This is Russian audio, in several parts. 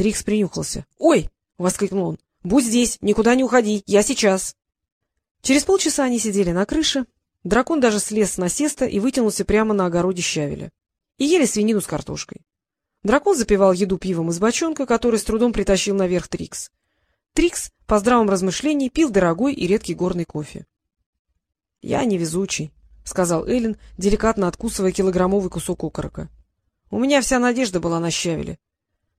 Трикс принюхался. — Ой! — воскликнул он. — Будь здесь, никуда не уходи, я сейчас. Через полчаса они сидели на крыше. Дракон даже слез с насеста и вытянулся прямо на огороде щавеля. И ели свинину с картошкой. Дракон запивал еду пивом из бочонка, который с трудом притащил наверх Трикс. Трикс, по здравом размышлении, пил дорогой и редкий горный кофе. — Я невезучий, — сказал Эллен, деликатно откусывая килограммовый кусок окорока. — У меня вся надежда была на щавеле.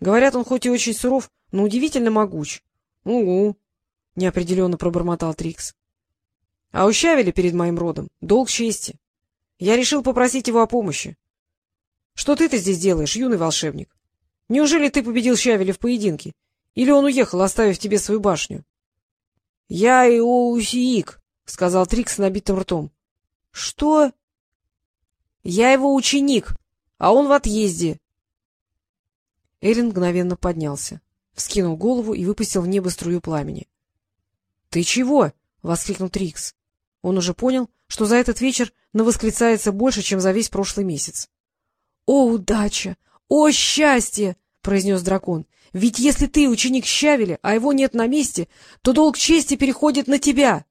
Говорят, он хоть и очень суров, но удивительно могуч. — Угу, — неопределенно пробормотал Трикс. — А у щавеля перед моим родом долг чести. Я решил попросить его о помощи. — Что ты-то здесь делаешь, юный волшебник? Неужели ты победил щавеля в поединке? Или он уехал, оставив тебе свою башню? — Я и Оусиик, — сказал Трикс набитым ртом. — Что? — Я его ученик, а он в отъезде. Эрин мгновенно поднялся, вскинул голову и выпустил в небо струю пламени. — Ты чего? — воскликнул Трикс. Он уже понял, что за этот вечер навосклицается больше, чем за весь прошлый месяц. — О, удача! О, счастье! — произнес дракон. — Ведь если ты ученик Щавеля, а его нет на месте, то долг чести переходит на тебя.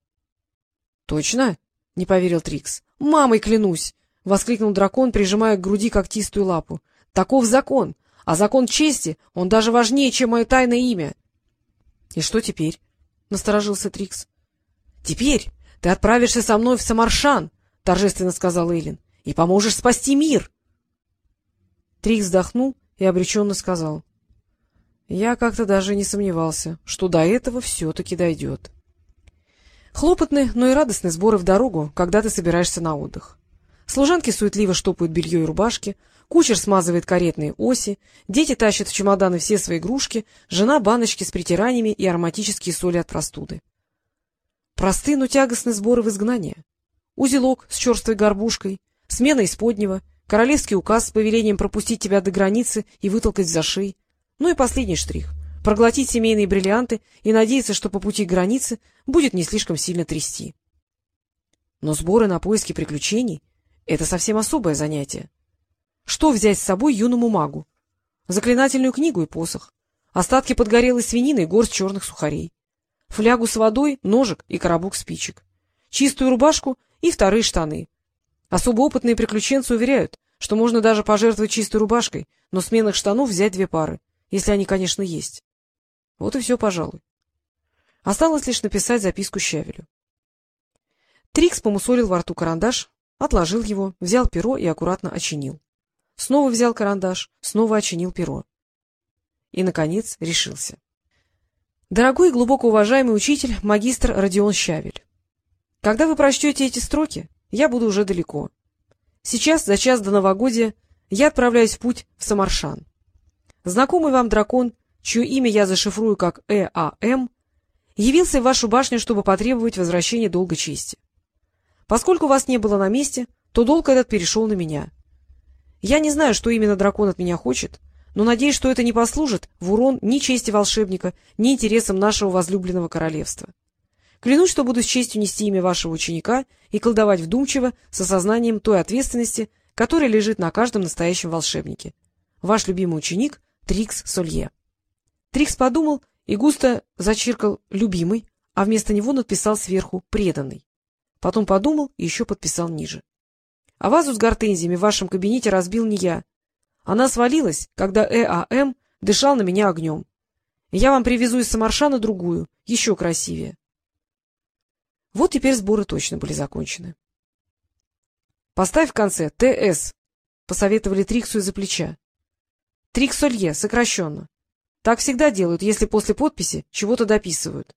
— Точно? — не поверил Трикс. — Мамой клянусь! — воскликнул дракон, прижимая к груди когтистую лапу. — Таков закон! А закон чести, он даже важнее, чем мое тайное имя. — И что теперь? — насторожился Трикс. — Теперь ты отправишься со мной в Самаршан, — торжественно сказал Эйлин, — и поможешь спасти мир. Трикс вздохнул и обреченно сказал. — Я как-то даже не сомневался, что до этого все-таки дойдет. Хлопотные, но и радостные сборы в дорогу, когда ты собираешься на отдых. Служанки суетливо штопают белье и рубашки, кучер смазывает каретные оси, дети тащат в чемоданы все свои игрушки, жена — баночки с притираниями и ароматические соли от простуды. Простые, но тягостные сборы в изгнание. Узелок с черствой горбушкой, смена исподнего, королевский указ с повелением пропустить тебя до границы и вытолкать за шеи. Ну и последний штрих — проглотить семейные бриллианты и надеяться, что по пути к границе будет не слишком сильно трясти. Но сборы на поиски приключений — это совсем особое занятие. Что взять с собой юному магу? Заклинательную книгу и посох, остатки подгорелой свинины и горсть черных сухарей флягу с водой, ножик и коробок спичек, чистую рубашку и вторые штаны. Особо опытные приключенцы уверяют, что можно даже пожертвовать чистой рубашкой, но сменных штанов взять две пары, если они, конечно, есть. Вот и все, пожалуй. Осталось лишь написать записку Щавелю. Трикс помусолил во рту карандаш, отложил его, взял перо и аккуратно очинил. Снова взял карандаш, снова очинил перо. И, наконец, решился. Дорогой и глубоко уважаемый учитель, магистр Родион Щавель, когда вы прочтете эти строки, я буду уже далеко. Сейчас, за час до новогодия, я отправляюсь в путь в Самаршан. Знакомый вам дракон, чье имя я зашифрую как ЭАМ, явился в вашу башню, чтобы потребовать возвращения долга чести. Поскольку вас не было на месте, то долг этот перешел на меня. Я не знаю, что именно дракон от меня хочет, но надеюсь, что это не послужит в урон ни чести волшебника, ни интересам нашего возлюбленного королевства. Клянусь, что буду с честью нести имя вашего ученика и колдовать вдумчиво с осознанием той ответственности, которая лежит на каждом настоящем волшебнике. Ваш любимый ученик Трикс Солье. Трикс подумал и густо зачиркал «любимый», а вместо него написал сверху «преданный». Потом подумал и еще подписал ниже. А вазу с гортензиями в вашем кабинете разбил не я, она свалилась, когда ЭАМ дышал на меня огнем. Я вам привезу из Самаршана другую, еще красивее. Вот теперь сборы точно были закончены. — Поставь в конце ТС, — посоветовали Триксу из-за плеча. — Триксолье, сокращенно. Так всегда делают, если после подписи чего-то дописывают.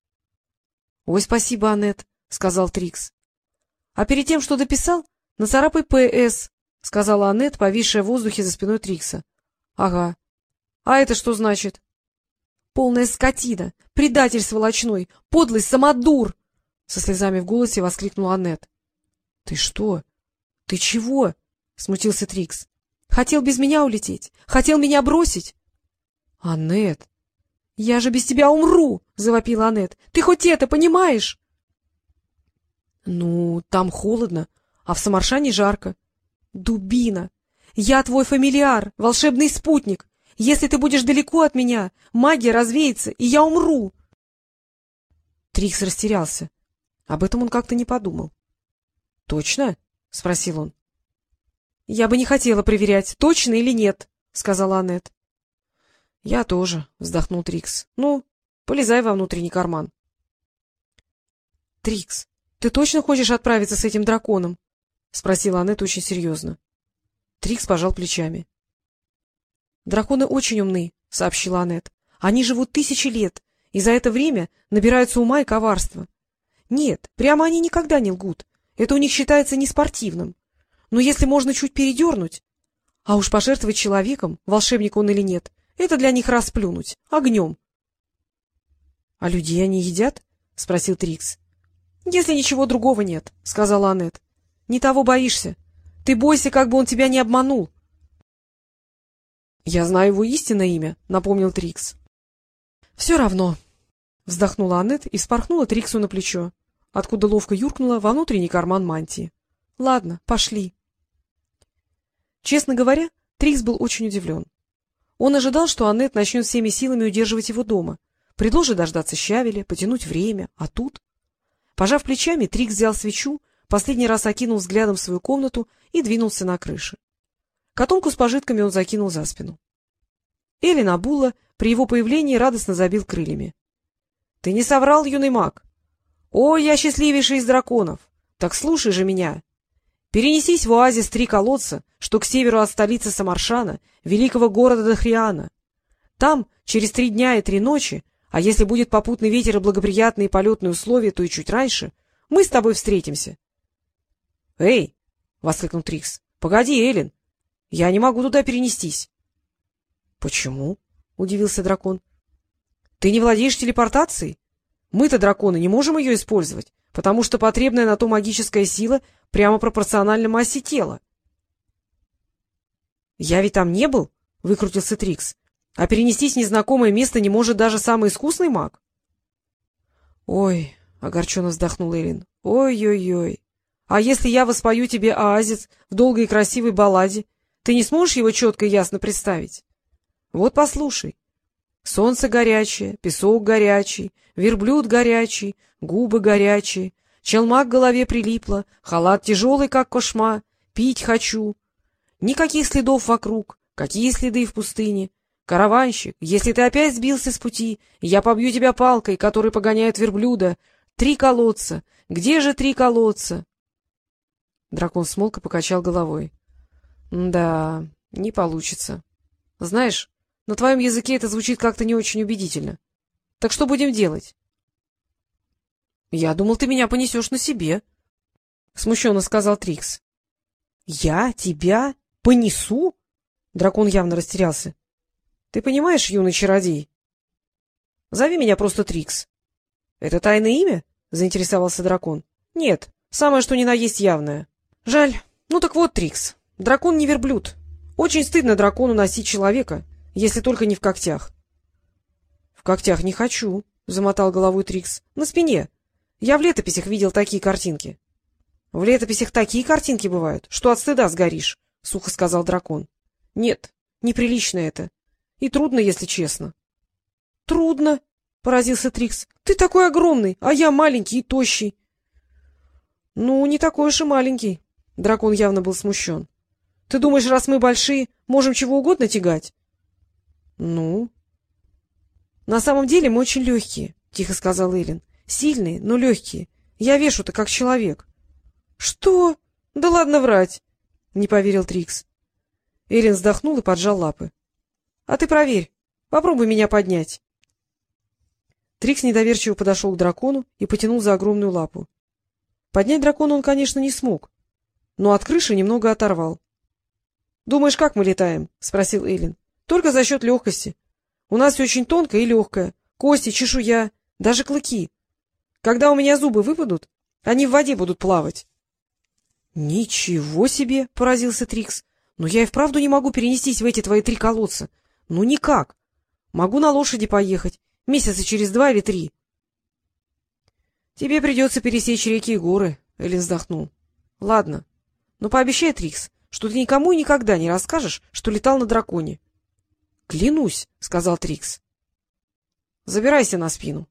— Ой, спасибо, Аннет, — сказал Трикс. — А перед тем, что дописал, нацарапай ПС, — сказала Аннет, повисшая в воздухе за спиной Трикса. — Ага. — А это что значит? — Полная скотина! Предатель сволочной! Подлый самодур! — со слезами в голосе воскликнула Аннет. — Ты что? Ты чего? — смутился Трикс. — Хотел без меня улететь? Хотел меня бросить? — Аннет! — Я же без тебя умру! — завопила Аннет. — Ты хоть это понимаешь? — Ну, там холодно, а в Самаршане жарко. Дубина! Я твой фамильяр, волшебный спутник. Если ты будешь далеко от меня, магия развеется, и я умру. Трикс растерялся. Об этом он как-то не подумал. — Точно? — спросил он. — Я бы не хотела проверять, точно или нет, — сказала Аннет. — Я тоже, — вздохнул Трикс. — Ну, полезай во внутренний карман. — Трикс, ты точно хочешь отправиться с этим драконом? — спросила Аннет очень серьезно. Трикс пожал плечами. — Драконы очень умны, — сообщила Аннет. — Они живут тысячи лет, и за это время набираются ума и коварства. Нет, прямо они никогда не лгут. Это у них считается неспортивным. Но если можно чуть передернуть... А уж пожертвовать человеком, волшебник он или нет, это для них расплюнуть, огнем. — А людей они едят? — спросил Трикс. — Если ничего другого нет, — сказала Аннет. — Не того боишься. Ты бойся, как бы он тебя не обманул. — Я знаю его истинное имя, — напомнил Трикс. — Все равно, — вздохнула Аннет и спорхнула Триксу на плечо, откуда ловко юркнула во внутренний карман мантии. — Ладно, пошли. Честно говоря, Трикс был очень удивлен. Он ожидал, что Аннет начнет всеми силами удерживать его дома, предложит дождаться щавеля, потянуть время, а тут... Пожав плечами, Трикс взял свечу, последний раз окинул взглядом свою комнату и двинулся на крыше. Котомку с пожитками он закинул за спину. Эллен Абула при его появлении радостно забил крыльями. — Ты не соврал, юный маг? — О, я счастливейший из драконов! Так слушай же меня! Перенесись в оазис Три колодца, что к северу от столицы Самаршана, великого города Дахриана. Там, через три дня и три ночи, а если будет попутный ветер и благоприятные полетные условия, то и чуть раньше, мы с тобой встретимся. — Эй! — воскликнул Трикс. — Погоди, Эллен, я не могу туда перенестись. — Почему? — удивился дракон. — Ты не владеешь телепортацией? Мы-то, драконы, не можем ее использовать, потому что потребная на то магическая сила прямо пропорциональна массе тела. — Я ведь там не был, — выкрутился Трикс. — А перенестись в незнакомое место не может даже самый искусный маг. — Ой, — огорченно вздохнул Эллин, — ой-ой-ой. А если я воспою тебе оазис в долгой и красивой балладе, ты не сможешь его четко и ясно представить? Вот послушай. Солнце горячее, песок горячий, верблюд горячий, губы горячие, челма к голове прилипла, халат тяжелый, как кошма, пить хочу. Никаких следов вокруг, какие следы в пустыне. Караванщик, если ты опять сбился с пути, я побью тебя палкой, которой погоняют верблюда. Три колодца. Где же три колодца? Дракон смолк и покачал головой. Да, не получится. Знаешь, на твоем языке это звучит как-то не очень убедительно. Так что будем делать? — Я думал, ты меня понесешь на себе, — смущенно сказал Трикс. — Я? Тебя? Понесу? Дракон явно растерялся. — Ты понимаешь, юный чародей? — Зови меня просто Трикс. — Это тайное имя? — заинтересовался дракон. — Нет, самое что ни на есть явное. — Жаль. Ну так вот, Трикс, Дракон не верблюд. Очень стыдно дракону носить человека, если только не в когтях. — В когтях не хочу, — замотал головой Трикс. — На спине. Я в летописях видел такие картинки. — В летописях такие картинки бывают, что от стыда сгоришь, — сухо сказал дракон. — Нет, неприлично это. И трудно, если честно. — Трудно, — поразился Трикс. — Ты такой огромный, а я маленький и тощий. — Ну, не такой уж и маленький. Дракон явно был смущен. Ты думаешь, раз мы большие, можем чего угодно тягать? — Ну? — На самом деле мы очень легкие, — тихо сказал Эллен. — Сильные, но легкие. Я вешу-то как человек. — Что? Да ладно врать, — не поверил Трикс. Эллен вздохнул и поджал лапы. — А ты проверь. Попробуй меня поднять. Трикс недоверчиво подошел к дракону и потянул за огромную лапу. Поднять дракона он, конечно, не смог, но от крыши немного оторвал. — Думаешь, как мы летаем? — спросил Эйлин. — Только за счет легкости. У нас все очень тонкое и легкое. Кости, чешуя, даже клыки. Когда у меня зубы выпадут, они в воде будут плавать. — Ничего себе! — поразился Трикс. — Но я и вправду не могу перенестись в эти твои три колодца. Ну, никак. Могу на лошади поехать. Месяца через два или три. — Тебе придется пересечь реки и горы, — Эллин вздохнул. — Ладно. Но пообещай, Трикс, что ты никому и никогда не расскажешь, что летал на драконе. — Клянусь, — сказал Трикс. — Забирайся на спину.